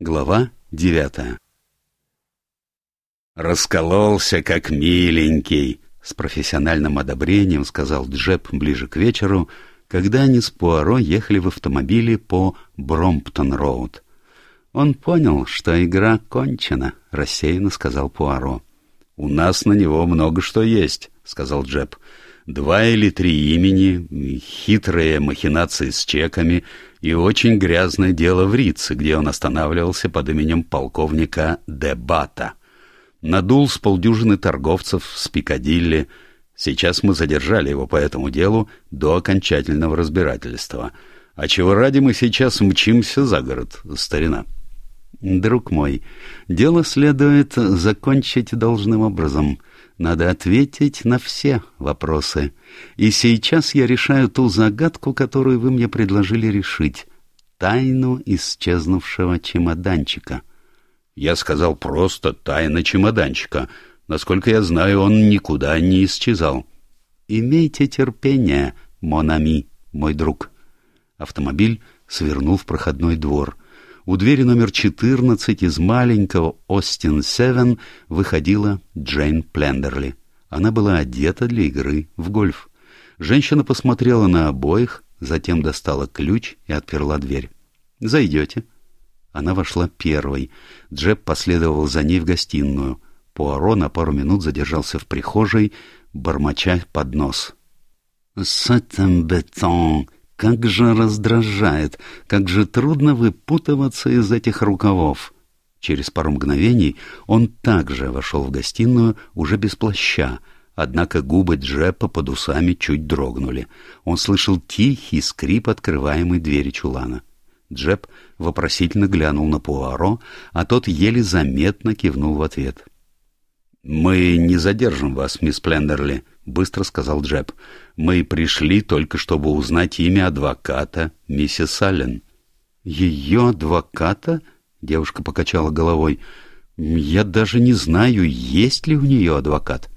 Глава девятая «Раскололся, как миленький!» — с профессиональным одобрением сказал Джеб ближе к вечеру, когда они с Пуаро ехали в автомобиле по Бромптон-роуд. «Он понял, что игра кончена», — рассеянно сказал Пуаро. «У нас на него много что есть», — сказал Джеб. «Два или три имени, хитрые махинации с чеками и очень грязное дело в Рице, где он останавливался под именем полковника Дебата. Надул с полдюжины торговцев с Пикадилли. Сейчас мы задержали его по этому делу до окончательного разбирательства. А чего ради мы сейчас мчимся за город, старина?» «Друг мой, дело следует закончить должным образом. Надо ответить на все вопросы. И сейчас я решаю ту загадку, которую вы мне предложили решить. Тайну исчезнувшего чемоданчика». Я сказал просто «тайна чемоданчика». Насколько я знаю, он никуда не исчезал. «Имейте терпение, Монами, мой друг». Автомобиль свернул в проходной двор — у двери номер 14 из маленького Остин-7 выходила Джейн Плендерли. Она была одета для игры в гольф. Женщина посмотрела на обоих, затем достала ключ и отперла дверь. «Зайдете?» Она вошла первой. Джеб последовал за ней в гостиную. Пуаро на пару минут задержался в прихожей, бормоча под нос. «Сатен бетон!» Как же раздражает, как же трудно выпутываться из этих рукавов. Через пару мгновений он также вошел в гостиную, уже без плаща, однако губы Джеппа под усами чуть дрогнули. Он слышал тихий скрип открываемой двери чулана. Джеб вопросительно глянул на Пуаро, а тот еле заметно кивнул в ответ. «Мы не задержим вас, мисс Плендерли», — быстро сказал Джеб. «Мы пришли только, чтобы узнать имя адвоката, миссис Аллен». «Ее адвоката?» — девушка покачала головой. «Я даже не знаю, есть ли у нее адвокат».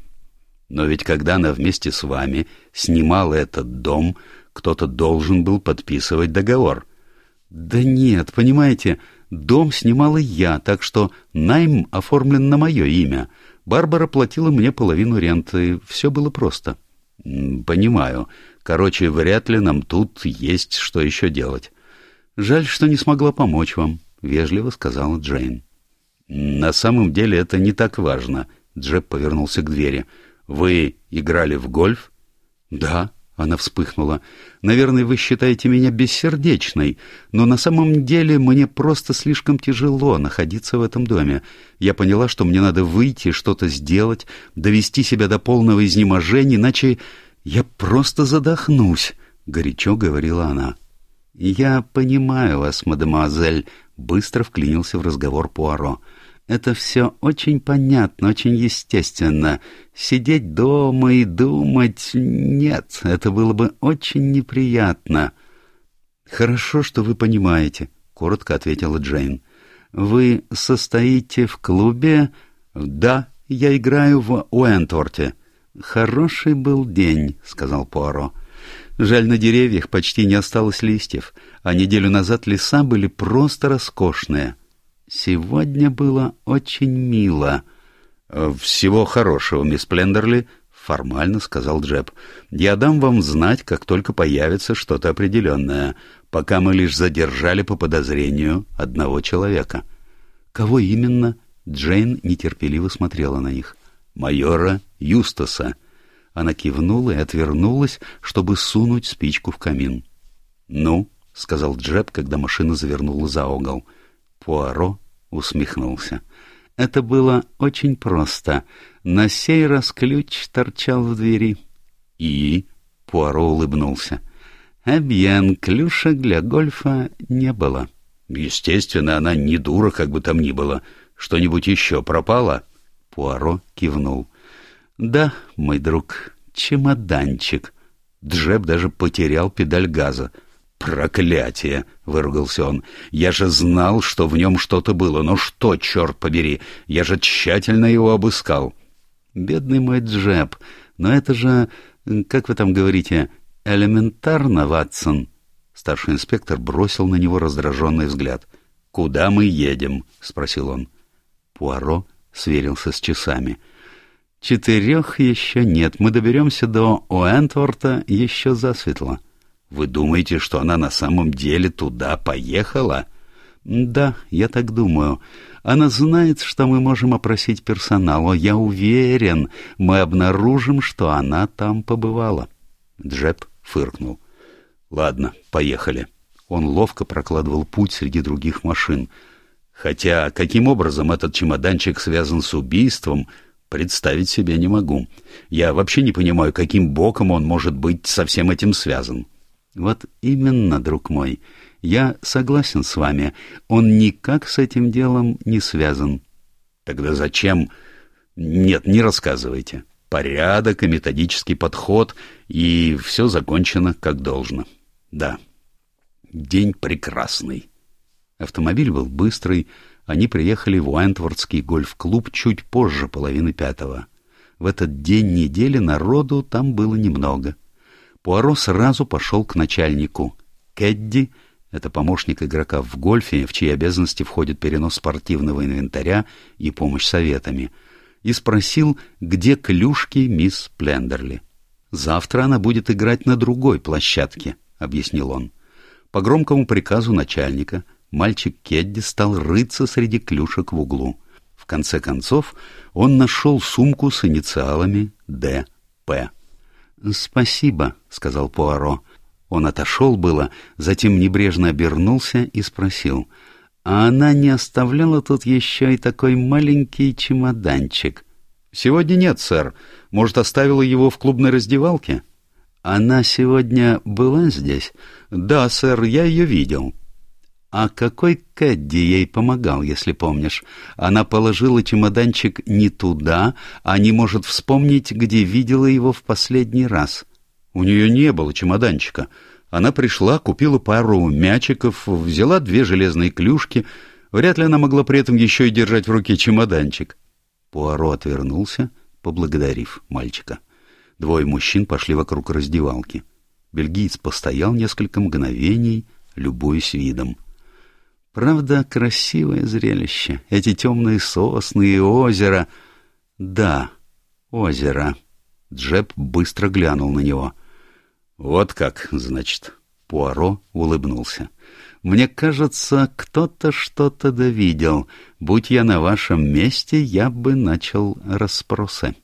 «Но ведь когда она вместе с вами снимала этот дом, кто-то должен был подписывать договор». «Да нет, понимаете, дом снимала я, так что найм оформлен на мое имя». Барбара платила мне половину ренты. Все было просто. Понимаю. Короче, вряд ли нам тут есть что еще делать. Жаль, что не смогла помочь вам, вежливо сказала Джейн. На самом деле это не так важно. Джеб повернулся к двери. Вы играли в гольф? Да, она вспыхнула. «Наверное, вы считаете меня бессердечной, но на самом деле мне просто слишком тяжело находиться в этом доме. Я поняла, что мне надо выйти, что-то сделать, довести себя до полного изнеможения, иначе я просто задохнусь», — горячо говорила она. «Я понимаю вас, мадемуазель», — быстро вклинился в разговор Пуаро. Это все очень понятно, очень естественно. Сидеть дома и думать... Нет, это было бы очень неприятно. «Хорошо, что вы понимаете», — коротко ответила Джейн. «Вы состоите в клубе?» «Да, я играю в Уэнтворте». «Хороший был день», — сказал Пуаро. «Жаль, на деревьях почти не осталось листьев, а неделю назад леса были просто роскошные». Сегодня было очень мило. «Э, «Всего хорошего, мисс Плендерли», — формально сказал Джеб. «Я дам вам знать, как только появится что-то определенное, пока мы лишь задержали по подозрению одного человека». «Кого именно?» — Джейн нетерпеливо смотрела на них. «Майора Юстаса». Она кивнула и отвернулась, чтобы сунуть спичку в камин. «Ну», — сказал Джеб, когда машина завернула за угол, — Пуаро усмехнулся. Это было очень просто. На сей раз ключ торчал в двери. И Пуаро улыбнулся. Эбьен, клюшек для гольфа не было. Естественно, она не дура, как бы там ни было. Что-нибудь еще пропало? Пуаро кивнул. Да, мой друг, чемоданчик. Джеб даже потерял педаль газа. «Проклятие!» — выругался он. «Я же знал, что в нем что-то было. Но что, черт побери? Я же тщательно его обыскал». «Бедный мой Джеб, но это же, как вы там говорите, элементарно, Ватсон». Старший инспектор бросил на него раздраженный взгляд. «Куда мы едем?» — спросил он. Пуаро сверился с часами. «Четырех еще нет. Мы доберемся до Уэнтворта еще засветло». «Вы думаете, что она на самом деле туда поехала?» «Да, я так думаю. Она знает, что мы можем опросить персонал. Я уверен, мы обнаружим, что она там побывала». Джеб фыркнул. «Ладно, поехали». Он ловко прокладывал путь среди других машин. Хотя каким образом этот чемоданчик связан с убийством, представить себе не могу. Я вообще не понимаю, каким боком он может быть со всем этим связан. Вот именно, друг мой, я согласен с вами, он никак с этим делом не связан. Тогда зачем? Нет, не рассказывайте. Порядок и методический подход, и все закончено как должно. Да, День прекрасный. Автомобиль был быстрый, они приехали в Уэнтвордский гольф-клуб чуть позже половины пятого. В этот день недели народу там было немного. Пуаро сразу пошел к начальнику. Кэдди — это помощник игрока в гольфе, в чьи обязанности входит перенос спортивного инвентаря и помощь советами, и спросил, где клюшки мисс Плендерли. «Завтра она будет играть на другой площадке», — объяснил он. По громкому приказу начальника мальчик-кэдди стал рыться среди клюшек в углу. В конце концов он нашел сумку с инициалами «Д.П». «Спасибо», — сказал Пуаро. Он отошел было, затем небрежно обернулся и спросил, «А она не оставляла тут еще и такой маленький чемоданчик?» «Сегодня нет, сэр. Может, оставила его в клубной раздевалке?» «Она сегодня была здесь?» «Да, сэр, я ее видел». «А какой Кэдди ей помогал, если помнишь? Она положила чемоданчик не туда, а не может вспомнить, где видела его в последний раз». «У нее не было чемоданчика. Она пришла, купила пару мячиков, взяла две железные клюшки. Вряд ли она могла при этом еще и держать в руке чемоданчик». Пуаро отвернулся, поблагодарив мальчика. Двое мужчин пошли вокруг раздевалки. Бельгиец постоял несколько мгновений, любуясь видом. Правда, красивое зрелище. Эти темные сосны и озеро. Да, озеро. Джеб быстро глянул на него. Вот как, значит. Пуаро улыбнулся. Мне кажется, кто-то что-то довидел. Будь я на вашем месте, я бы начал расспросы.